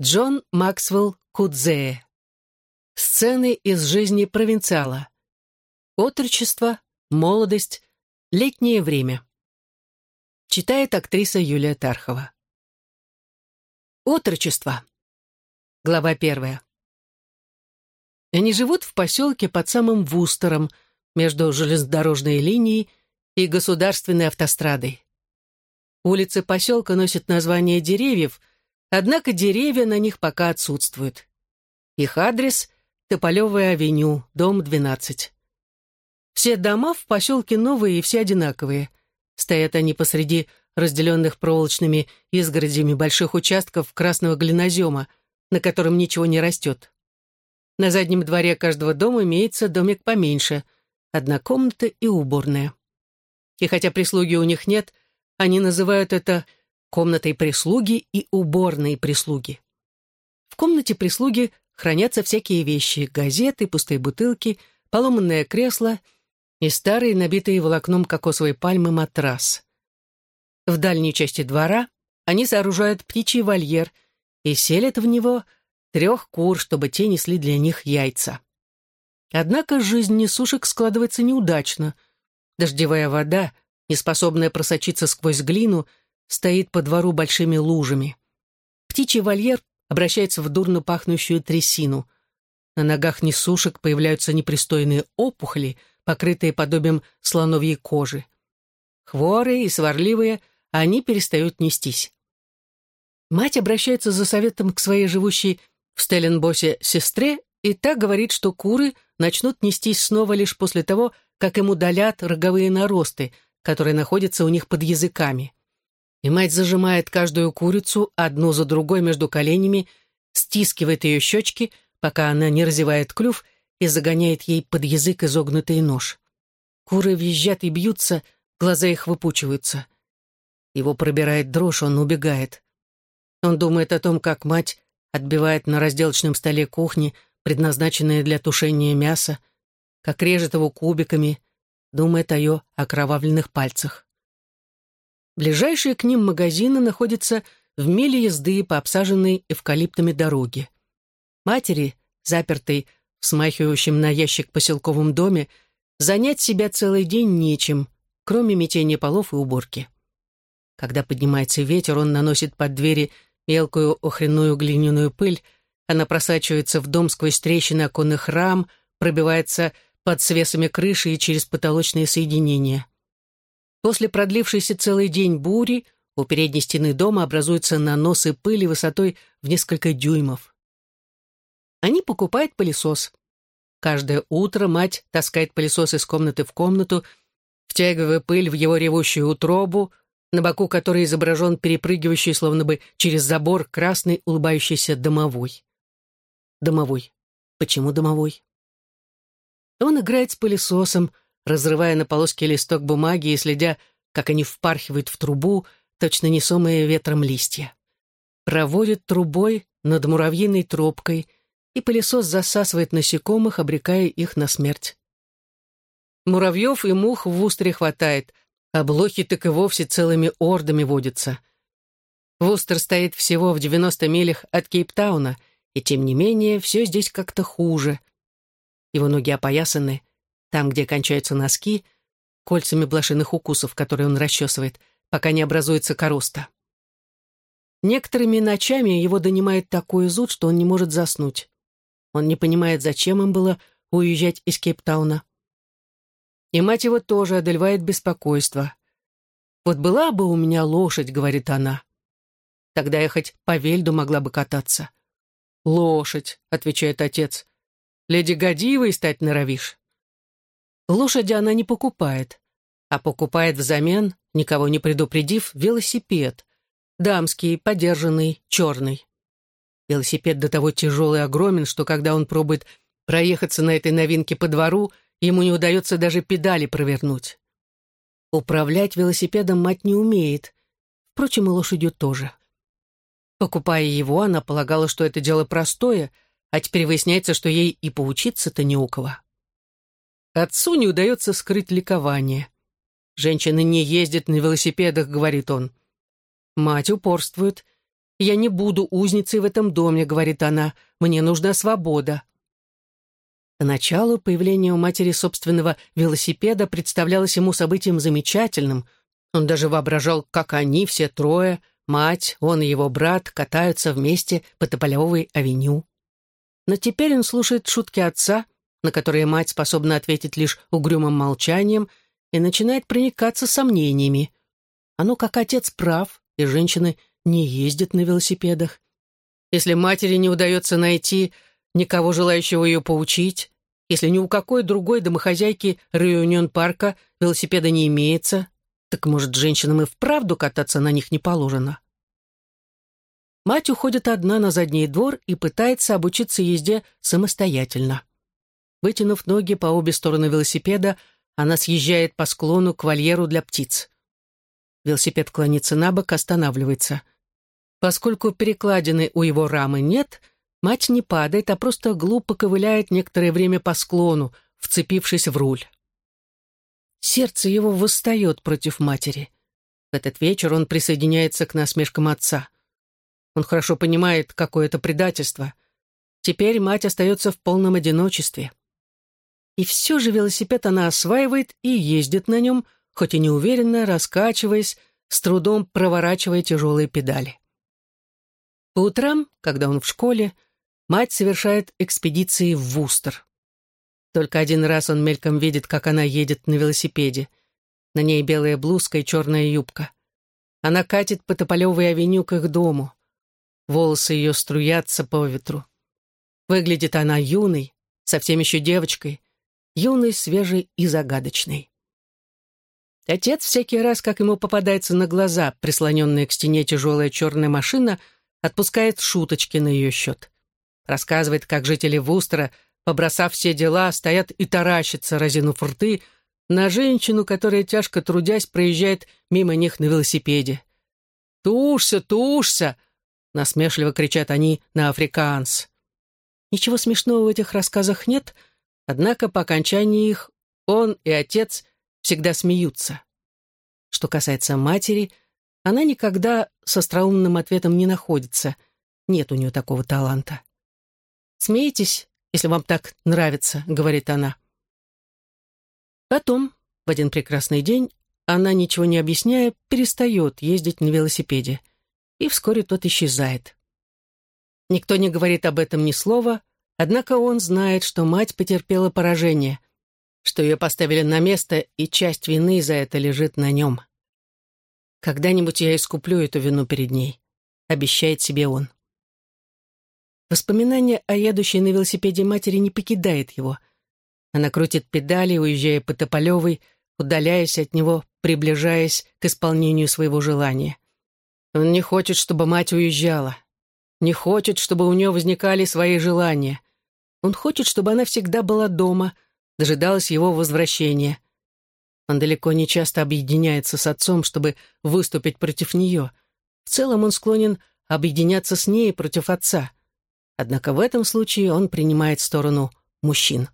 Джон Максвелл Кудзее. Сцены из жизни провинциала. Отрочество, молодость, летнее время. Читает актриса Юлия Тархова. Отрочество. Глава первая. Они живут в поселке под самым Вустером, между железнодорожной линией и государственной автострадой. Улицы поселка носят название деревьев, однако деревья на них пока отсутствуют. Их адрес — Тополевая авеню, дом 12. Все дома в поселке новые и все одинаковые. Стоят они посреди разделенных проволочными изгородями больших участков красного глинозема, на котором ничего не растет. На заднем дворе каждого дома имеется домик поменьше, одна комната и уборная. И хотя прислуги у них нет, они называют это комнатой прислуги и уборной прислуги. В комнате прислуги хранятся всякие вещи, газеты, пустые бутылки, поломанное кресло и старый, набитый волокном кокосовой пальмы матрас. В дальней части двора они сооружают птичий вольер и селят в него – трех кур, чтобы те несли для них яйца. Однако жизнь несушек складывается неудачно. Дождевая вода, неспособная просочиться сквозь глину, стоит по двору большими лужами. Птичий вольер обращается в дурно пахнущую трясину. На ногах несушек появляются непристойные опухоли, покрытые подобием слоновьей кожи. Хворые и сварливые, они перестают нестись. Мать обращается за советом к своей живущей в Стелленбосе сестре, и та говорит, что куры начнут нестись снова лишь после того, как им удалят роговые наросты, которые находятся у них под языками. И мать зажимает каждую курицу одну за другой между коленями, стискивает ее щечки, пока она не разевает клюв и загоняет ей под язык изогнутый нож. Куры визжат и бьются, глаза их выпучиваются. Его пробирает дрожь, он убегает. Он думает о том, как мать отбивает на разделочном столе кухни, предназначенное для тушения мяса, как режет его кубиками, думает о ее окровавленных пальцах. Ближайшие к ним магазины находятся в миле езды по обсаженной эвкалиптами дороге. Матери, запертой в смахивающем на ящик поселковом доме, занять себя целый день нечем, кроме метения полов и уборки. Когда поднимается ветер, он наносит под двери мелкую охренную глиняную пыль, она просачивается в дом сквозь трещины оконных рам, пробивается под свесами крыши и через потолочные соединения. После продлившейся целый день бури у передней стены дома образуются наносы пыли высотой в несколько дюймов. Они покупают пылесос. Каждое утро мать таскает пылесос из комнаты в комнату, втягивая пыль в его ревущую утробу, на боку которой изображен перепрыгивающий, словно бы через забор, красный улыбающийся домовой. Домовой. Почему домовой? Он играет с пылесосом, разрывая на полоски листок бумаги и следя, как они впархивают в трубу, точно несомые ветром листья. Проводит трубой над муравьиной тропкой, и пылесос засасывает насекомых, обрекая их на смерть. Муравьев и мух в устре хватает, а блохи так и вовсе целыми ордами водятся. Вустер стоит всего в 90 милях от Кейптауна, и тем не менее все здесь как-то хуже. Его ноги опоясаны, там, где кончаются носки, кольцами блошиных укусов, которые он расчесывает, пока не образуется короста. Некоторыми ночами его донимает такой зуд, что он не может заснуть. Он не понимает, зачем им было уезжать из Кейптауна. И мать его тоже одолевает беспокойство. «Вот была бы у меня лошадь», — говорит она. «Тогда я хоть по вельду могла бы кататься». «Лошадь», — отвечает отец. «Леди Годивой стать норовишь». Лошади она не покупает, а покупает взамен, никого не предупредив, велосипед. Дамский, подержанный, черный. Велосипед до того тяжелый и огромен, что когда он пробует проехаться на этой новинке по двору — Ему не удается даже педали провернуть. Управлять велосипедом мать не умеет. Впрочем, и лошадью тоже. Покупая его, она полагала, что это дело простое, а теперь выясняется, что ей и поучиться-то не у кого. Отцу не удается скрыть ликование. «Женщины не ездят на велосипедах», — говорит он. Мать упорствует. «Я не буду узницей в этом доме», — говорит она. «Мне нужна свобода». Поначалу появление у матери собственного велосипеда представлялось ему событием замечательным. Он даже воображал, как они, все трое, мать, он и его брат, катаются вместе по Тополевой авеню. Но теперь он слушает шутки отца, на которые мать способна ответить лишь угрюмым молчанием, и начинает проникаться сомнениями. Ну как отец прав, и женщины не ездят на велосипедах. Если матери не удается найти никого желающего ее поучить, если ни у какой другой домохозяйки Реюнион-парка велосипеда не имеется, так, может, женщинам и вправду кататься на них не положено. Мать уходит одна на задний двор и пытается обучиться езде самостоятельно. Вытянув ноги по обе стороны велосипеда, она съезжает по склону к вольеру для птиц. Велосипед клонится на бок, останавливается. Поскольку перекладины у его рамы нет, мать не падает, а просто глупо ковыляет некоторое время по склону, вцепившись в руль. Сердце его восстает против матери. В этот вечер он присоединяется к насмешкам отца. Он хорошо понимает, какое это предательство. Теперь мать остается в полном одиночестве. И все же велосипед она осваивает и ездит на нем, хоть и неуверенно, раскачиваясь, с трудом проворачивая тяжелые педали. По утрам, когда он в школе, мать совершает экспедиции в Вустер. Только один раз он мельком видит, как она едет на велосипеде. На ней белая блузка и черная юбка. Она катит по Тополевой авеню к их дому. Волосы ее струятся по ветру. Выглядит она юной, совсем еще девочкой, юной, свежей и загадочной. Отец всякий раз, как ему попадается на глаза прислоненная к стене тяжелая черная машина, отпускает шуточки на ее счет. Рассказывает, как жители Вустера, побросав все дела, стоят и таращатся, разинув рты, на женщину, которая, тяжко трудясь, проезжает мимо них на велосипеде. «Тушься, тушься!» — насмешливо кричат они на африканс. Ничего смешного в этих рассказах нет, однако по окончании их он и отец всегда смеются. Что касается матери, она никогда с остроумным ответом не находится. Нет у нее такого таланта. «Смейтесь, если вам так нравится», — говорит она. Потом, в один прекрасный день, она, ничего не объясняя, перестает ездить на велосипеде. И вскоре тот исчезает. Никто не говорит об этом ни слова, однако он знает, что мать потерпела поражение что ее поставили на место, и часть вины за это лежит на нем. Когда-нибудь я искуплю эту вину перед ней, обещает себе он. Воспоминание о едущей на велосипеде матери не покидает его. Она крутит педали, уезжая по Тополевой, удаляясь от него, приближаясь к исполнению своего желания. Он не хочет, чтобы мать уезжала. Не хочет, чтобы у нее возникали свои желания. Он хочет, чтобы она всегда была дома — дожидалась его возвращения. Он далеко не часто объединяется с отцом, чтобы выступить против нее. В целом он склонен объединяться с ней против отца. Однако в этом случае он принимает сторону мужчин.